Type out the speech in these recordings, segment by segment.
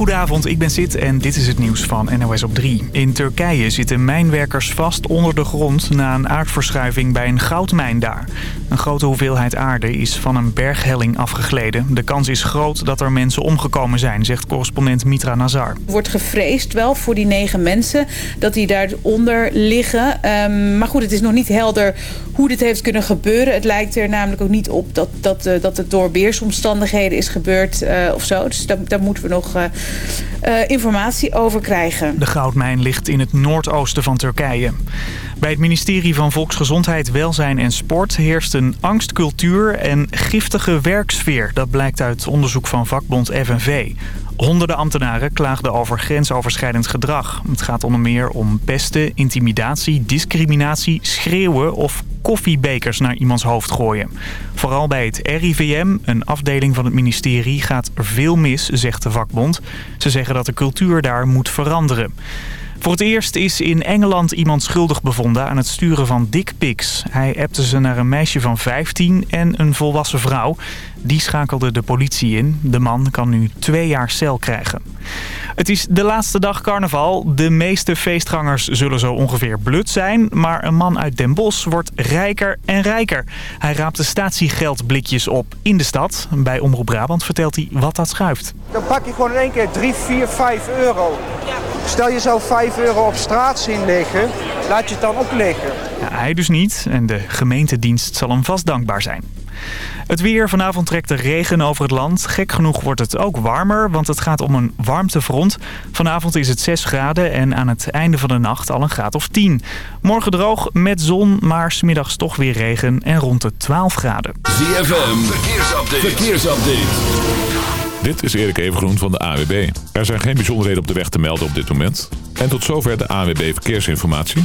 Goedenavond, ik ben Sid en dit is het nieuws van NOS op 3. In Turkije zitten mijnwerkers vast onder de grond na een aardverschuiving bij een goudmijn daar. Een grote hoeveelheid aarde is van een berghelling afgegleden. De kans is groot dat er mensen omgekomen zijn, zegt correspondent Mitra Nazar. Er wordt gevreesd wel voor die negen mensen dat die daaronder liggen. Um, maar goed, het is nog niet helder hoe dit heeft kunnen gebeuren. Het lijkt er namelijk ook niet op dat, dat, uh, dat het door weersomstandigheden is gebeurd uh, of zo. Dus daar, daar moeten we nog uh, informatie over krijgen. De goudmijn ligt in het noordoosten van Turkije. Bij het ministerie van Volksgezondheid, Welzijn en Sport heerst een angstcultuur en giftige werksfeer. Dat blijkt uit onderzoek van vakbond FNV. Honderden ambtenaren klaagden over grensoverschrijdend gedrag. Het gaat onder meer om pesten, intimidatie, discriminatie, schreeuwen of koffiebekers naar iemands hoofd gooien. Vooral bij het RIVM, een afdeling van het ministerie, gaat er veel mis, zegt de vakbond. Ze zeggen dat de cultuur daar moet veranderen. Voor het eerst is in Engeland iemand schuldig bevonden aan het sturen van dickpics. Hij appte ze naar een meisje van 15 en een volwassen vrouw. Die schakelde de politie in. De man kan nu twee jaar cel krijgen. Het is de laatste dag carnaval. De meeste feestgangers zullen zo ongeveer blut zijn. Maar een man uit Den Bosch wordt rijker en rijker. Hij raapt de statiegeldblikjes op in de stad. Bij Omroep Brabant vertelt hij wat dat schuift. Dan pak je gewoon in één keer 3, 4, 5 euro. Stel je zou 5 euro op straat zien liggen, laat je het dan opliggen. Ja, hij dus niet en de gemeentedienst zal hem vast dankbaar zijn. Het weer. Vanavond trekt de regen over het land. Gek genoeg wordt het ook warmer, want het gaat om een warmtefront. Vanavond is het 6 graden en aan het einde van de nacht al een graad of 10. Morgen droog met zon, maar smiddags toch weer regen en rond de 12 graden. ZFM. Verkeersupdate. Verkeersupdate. Dit is Erik Evengroen van de AWB. Er zijn geen bijzonderheden op de weg te melden op dit moment. En tot zover de AWB Verkeersinformatie.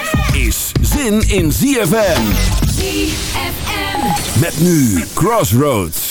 zin in ZFM. ZFM. Met nu Crossroads.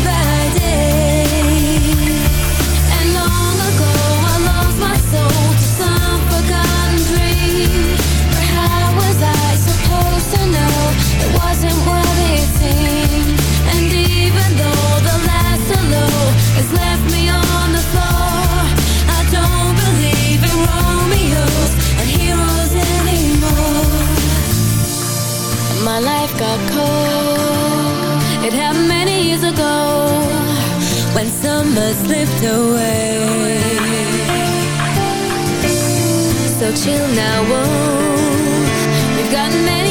number slipped away. So chill now, whoa. We've got many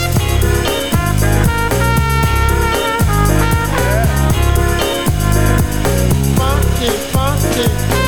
Hey.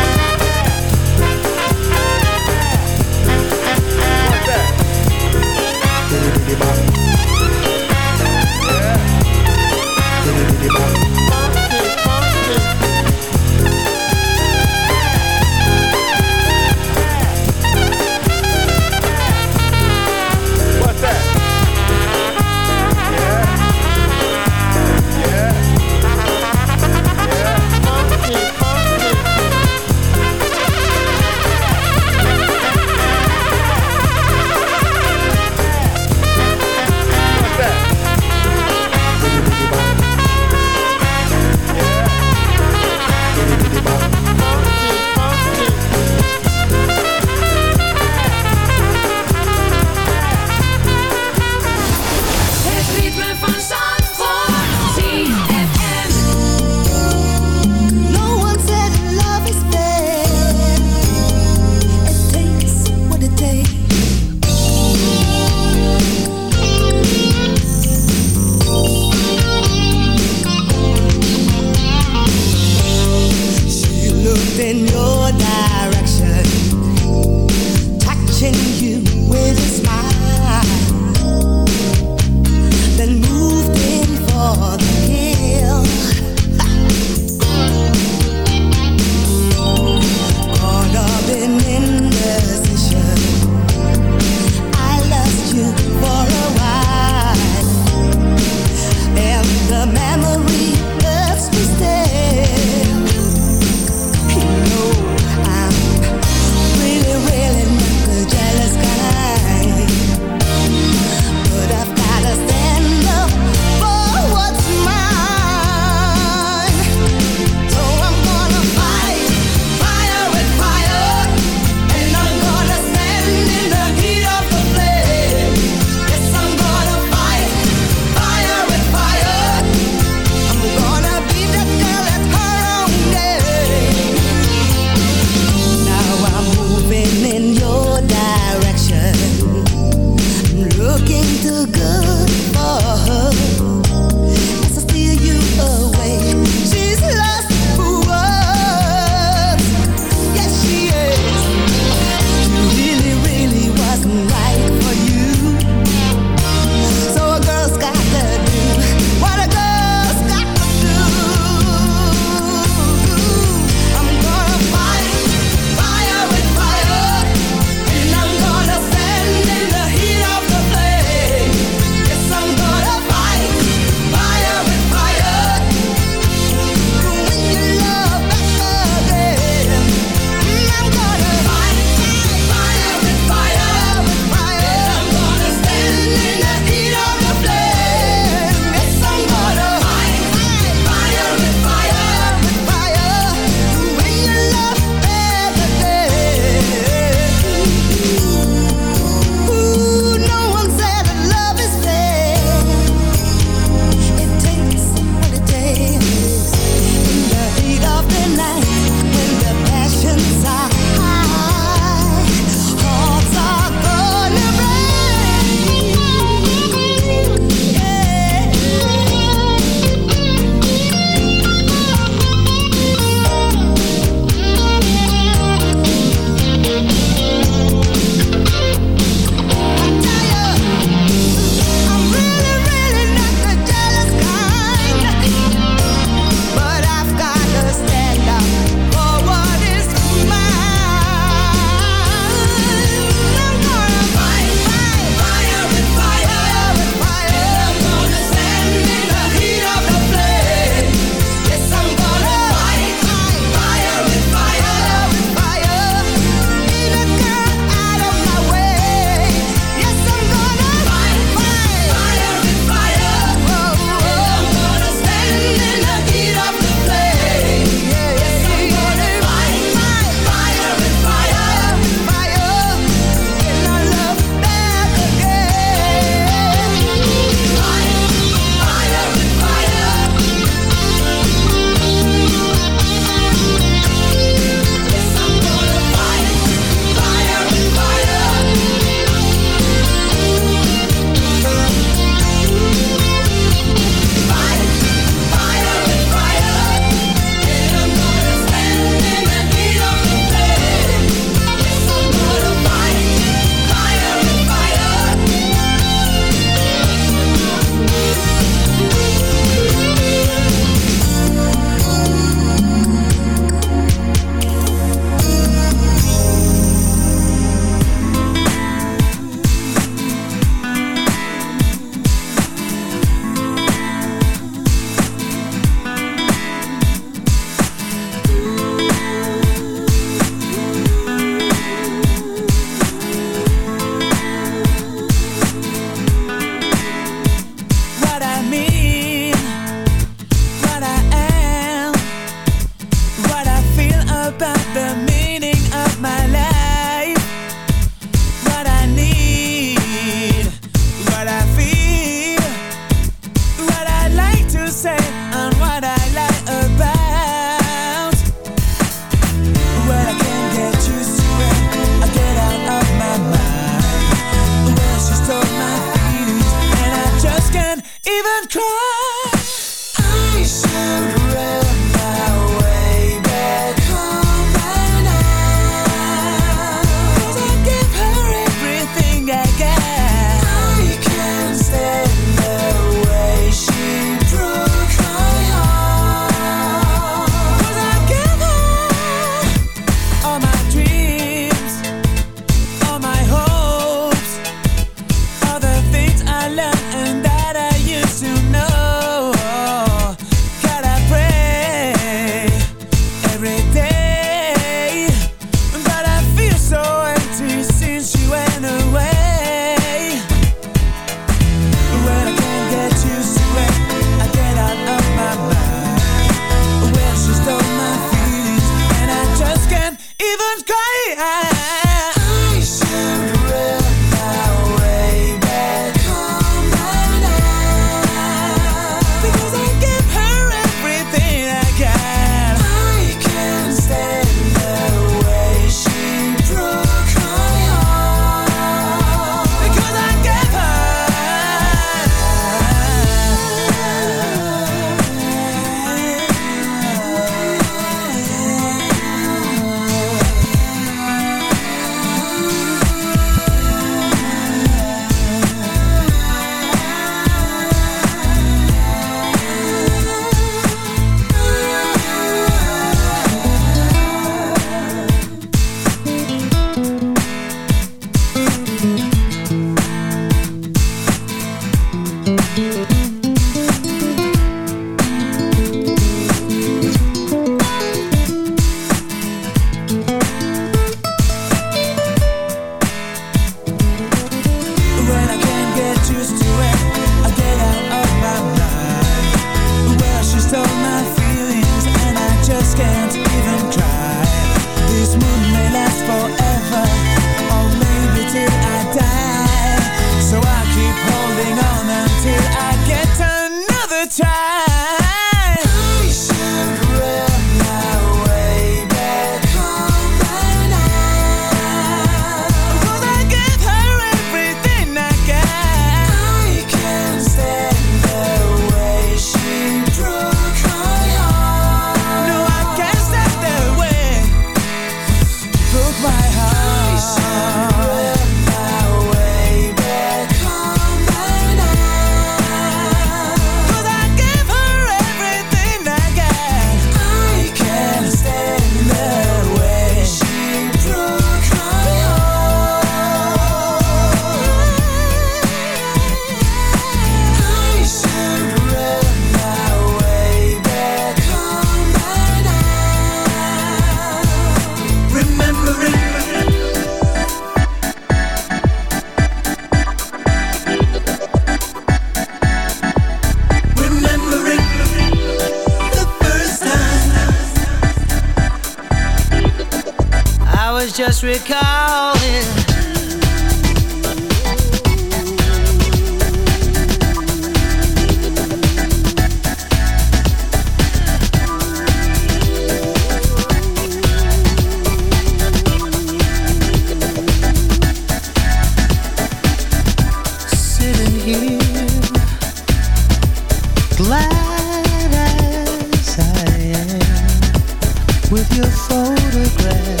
With your photograph.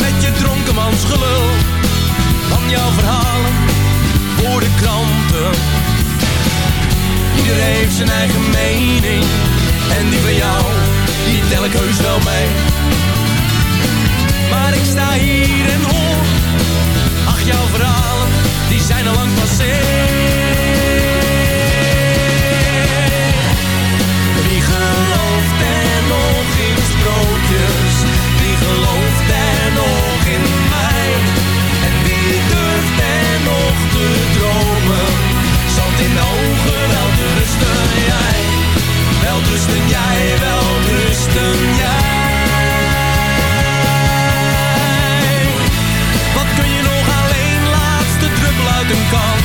Met je dronkenmans gelul, van jouw verhalen voor de kranten. Ieder heeft zijn eigen mening, en die van jou, die tel ik heus wel mee. Maar ik sta hier en hoor, ach jouw verhalen, die zijn al lang passé. Rusten jij, wel rusten jij. Wat kun je nog alleen, laatste druppel uit een kan?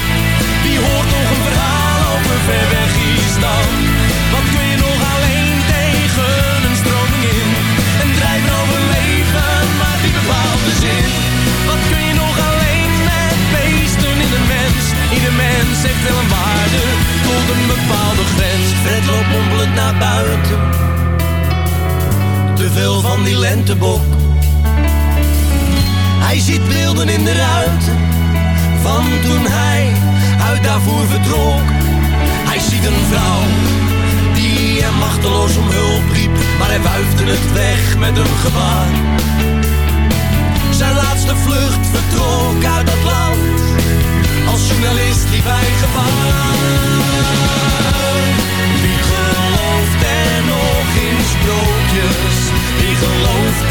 Wie hoort nog een verhaal over ver weg Island? Wat kun je nog alleen tegen een stroming in? En drijven over leven, maar die bepaalt de zin. Wat kun je nog alleen met beesten in een mens? Ieder mens heeft wel een waarde tot een bepaalde grens. Naar buiten. Te veel van die lentebok. Hij ziet beelden in de ruiten van toen hij uit daarvoor vertrok. Hij ziet een vrouw die hem machteloos om hulp riep, maar hij wuifde het weg met een gebaar. Zijn laatste vlucht vertrok uit dat land, als journalist liep hij gevaar. Sprookjes? Wie gelooft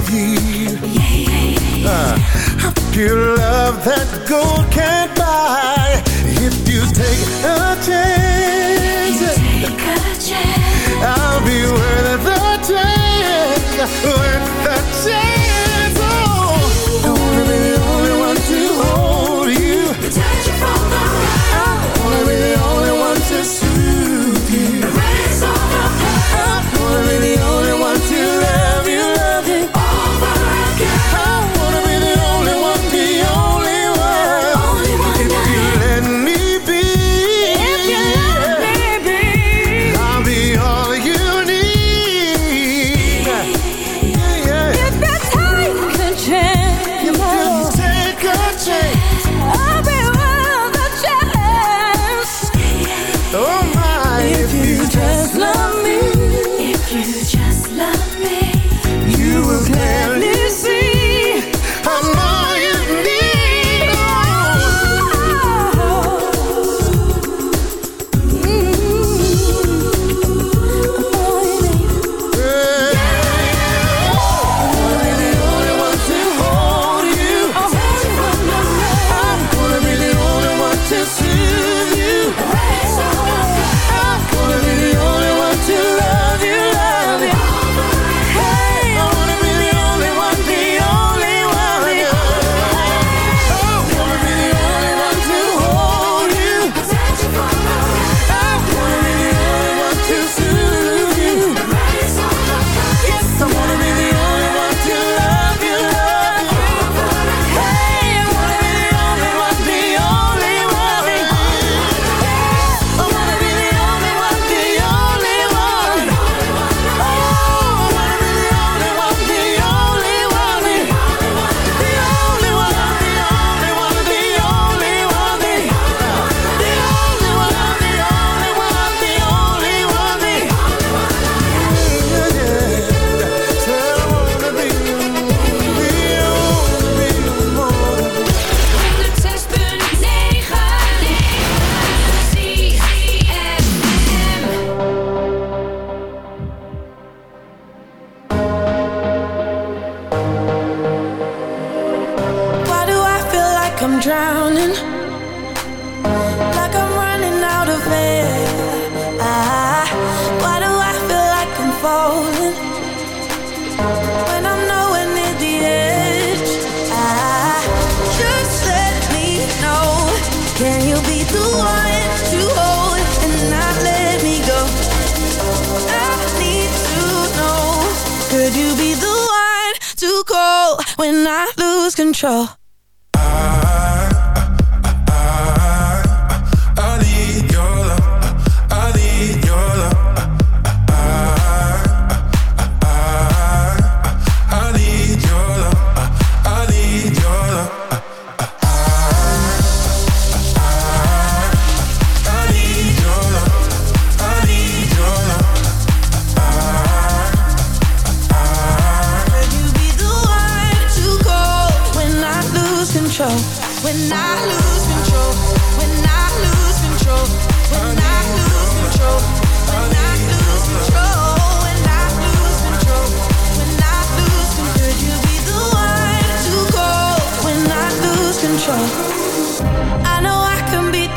with you. Uh, I love that gold can't buy. If you take a chance, take a chance. I'll be worth the chance, worth the chance.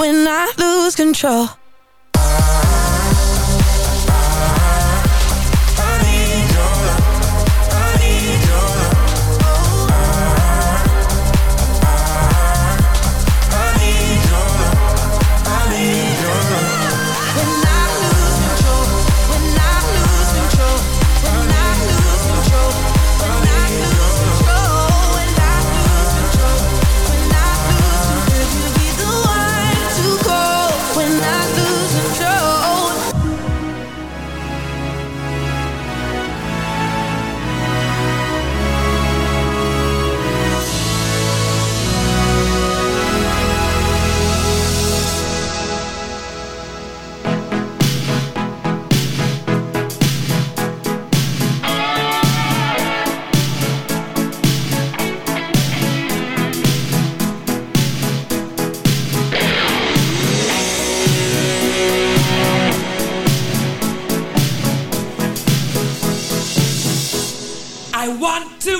when I lose control. until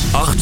8 uur.